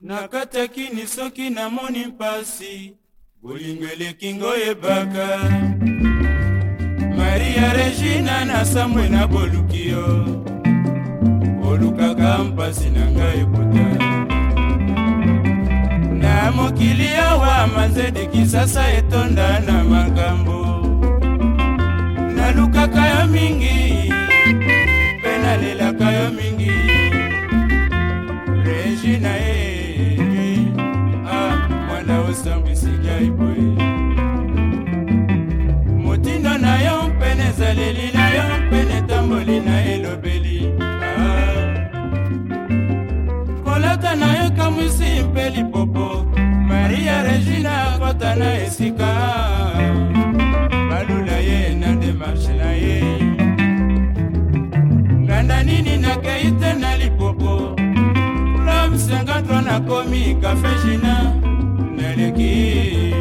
nakataki ni soki namoni mpasi bolingo eleki ngoyebaka maria regina na sambwe na boluki yo olukaka mpasi na ngai eputa na mokili awa manzedi kisasa etonda na makambo nalukaka yo mingi mpe nalelaka yo mingi regina e esambwisika eboye motindo na yo mpe na ezaleli na yo mpe na etamboli na elobeli ah. kolata na yo kamwisi mpe lipopo maria regina akota na esika balula ye na demarshe na ye nganda nini nakei te na lipopo lom 53 nakomi kafe jina boluki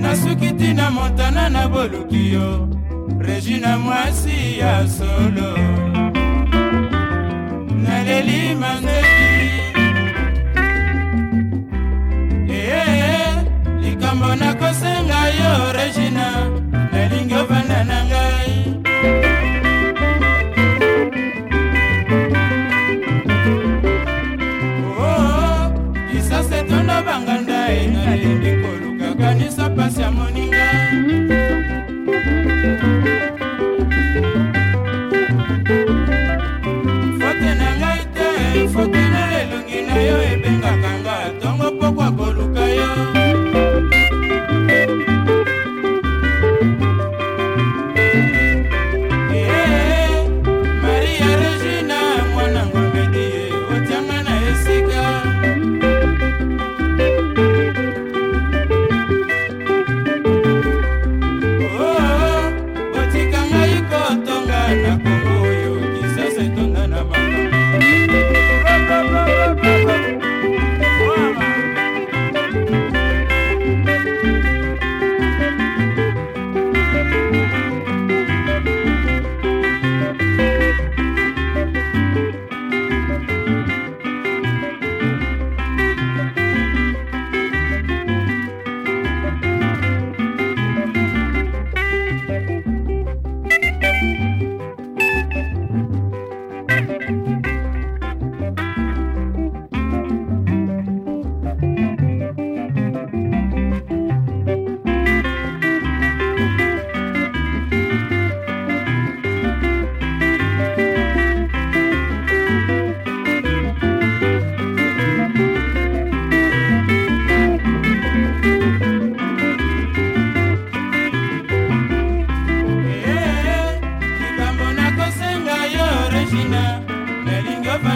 nasuki tina montana na boluki yo regina mwasi ya solo naleli mandeli for me.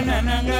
na na na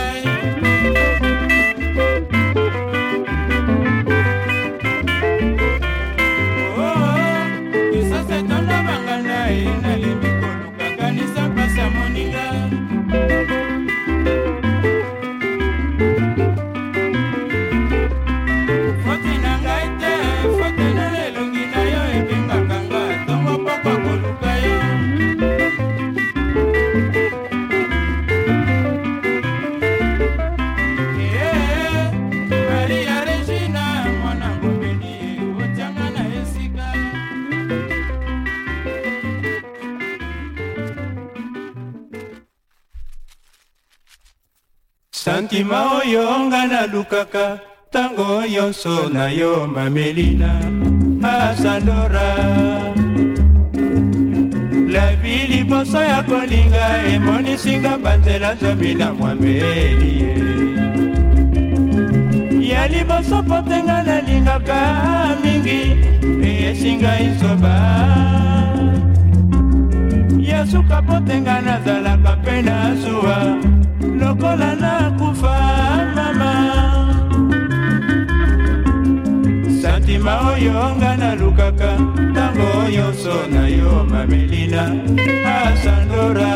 santima oyo nga nalukaka ntango nyonso na yo mamelina asandora lavi liboso ya kolinga emonisinga banzela nzambi na mwambeli ya liboso potenga nalingaka mingi eyesinga izoba yasuka potenga nazalaka mpe na zuwa nyonso na yo mamelina asandora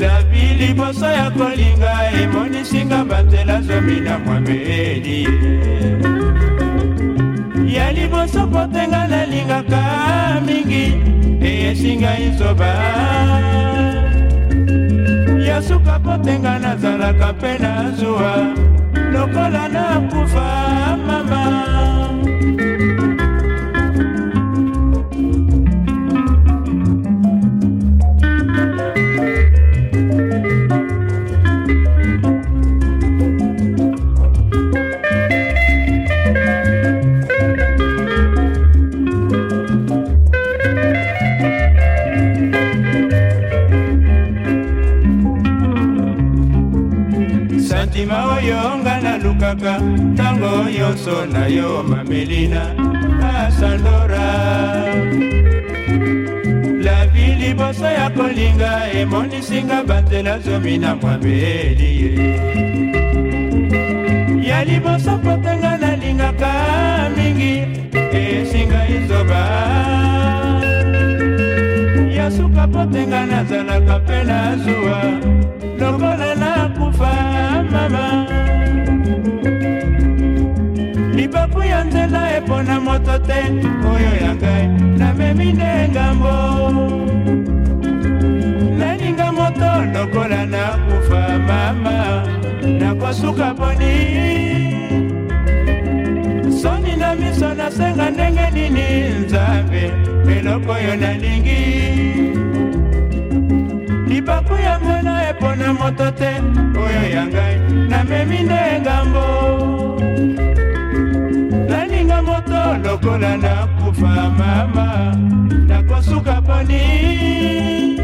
davi liboso ya kolinga emonisinga banzela zomi na mwameli ya liboso kotenga nalingaka mingi eyesinga nzoba ya suka kotenga nazalaka mpe na zuwa lokola nakufa mama sima oyo nga nalukaka ntango nyonso na yo mamelina asandora lavi liboso ya kolinga emonisinga banzela zomi na mwabeli ye ya liboso potanga nalingaka mingi esinga izoba ya suka potenga nazalaka te oyo ya ngai namemi nde ngambo naninga moto lokola nakufa mama nakosuka poni soni na miso nasenga ndenge nini nzambe eloko oyo nalingi libaku ya mwana epona moto te oyo ya ngai namemi nde ngambo na moto lokola nakufa mama nakosuka poni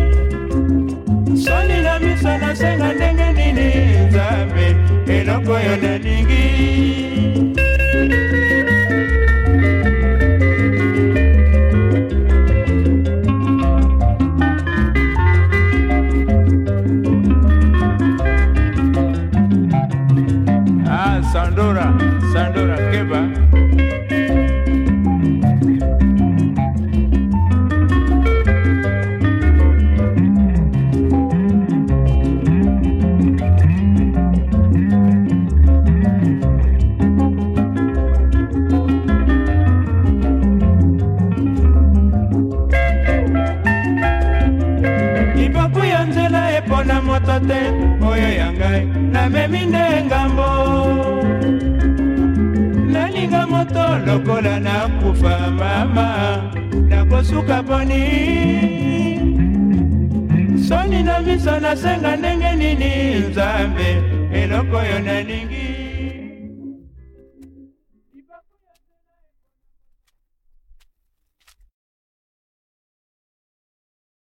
mpona moto te moyo ya ngai namemi nde ngambo nalinga moto lokola nakufa mama nakosuka poni soni na miso nasenga ndenge nini nzambe eloko oyo nalingi